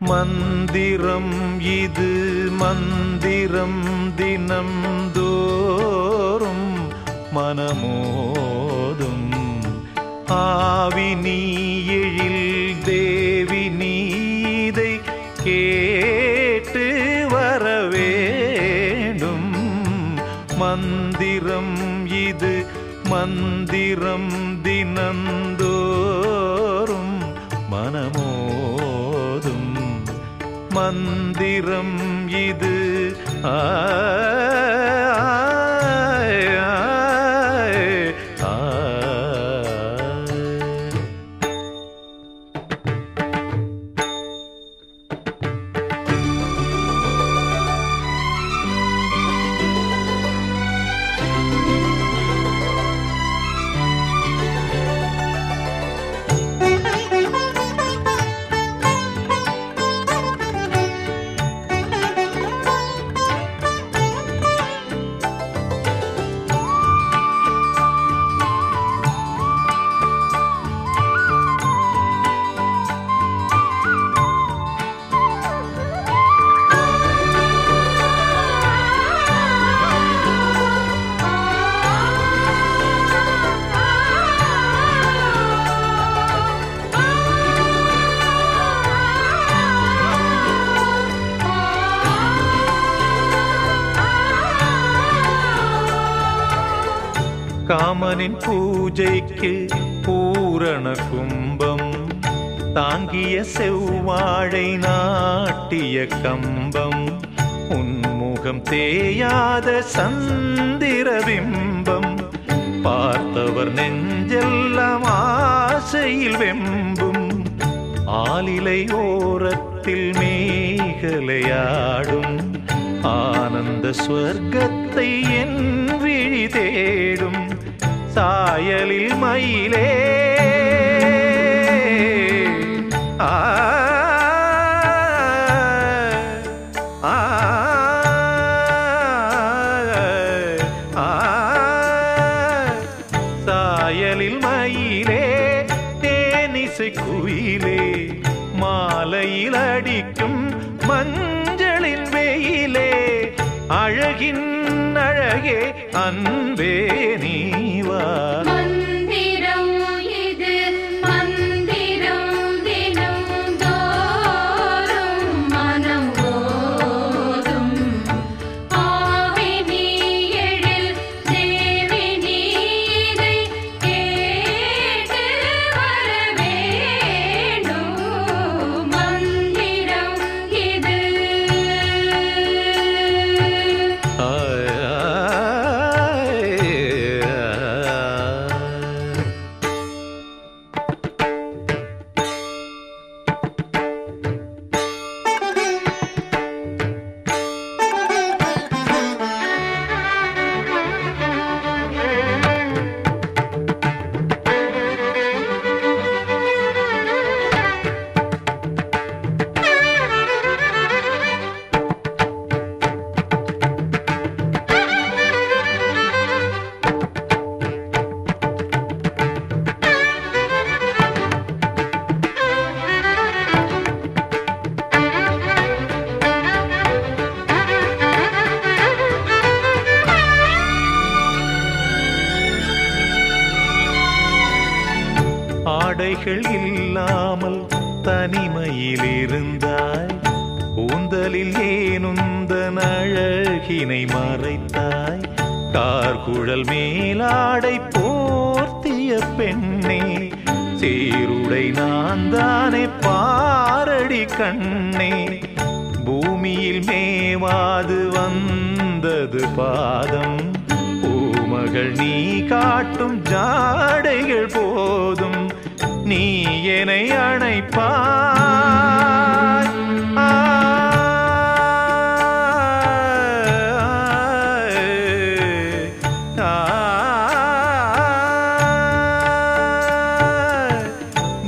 மந்திரம் இது மந்திரம் தினம் தோறும் மனமோதும். ஆவி நீ எழில் தேவி நீதை கேட்டு வர வேண்டும் மந்திரம் இது மந்திரம் தினந்தோறும் மனமோ மந்திரம் இது. ஆ காமனின் பூஜைக்கு பூரண கும்பம் தாங்கிய செவ்வாழை நாட்டிய கம்பம் உன்முகம் தேயாத சந்திரபிம்பம் பார்த்தவர் நெஞ்செல்லாம் ஆசையில் வெம்பும் ஆலிலை ஓரத்தில் மேகலையாடும் ஆனந்த ஸ்வர்க்கத்தை என் விழி தேடும். சாயலில் மயிலே ஆ சாயலில் மயிலே தேனிசை குயிலே மாலையில் அடிக்கும் மங்க அழகே அன்பே நீவா? ஆடைகள் இல்லாமல் தனிமையில் இருந்தாய் கூந்தலில் ஏனுந்த அழகினை மறைத்தாய்? கார்குழல் மேலாடை போர்த்திய பெண்ணே சீருடை நான் தானே பாரடி கண்ணே. பூமியில் மேவாது வந்தது பாதம் பூமகள் நீ காட்டும் ஜாடைகள் போதும். நீ என்னை அணைப்பாய்.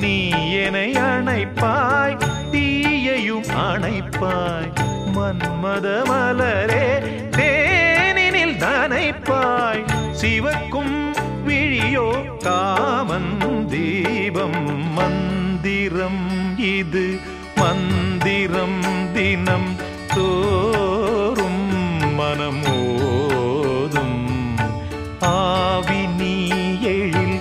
நீ என்னை அணைப்பாய் தீயையும் அணைப்பாய். மன்மத மலரே தேனினில் தனைப்பாய் சிவக்கும் தினம் தோறும் மனமோதும். ஆவி நீ எழில்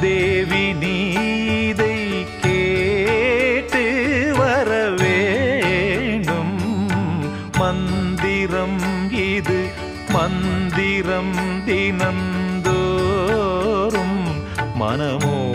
தேவி நீதை கேட்டு வரவேணும். மந்திரம் இது மந்திரம் தினந்தோறும் மனமோ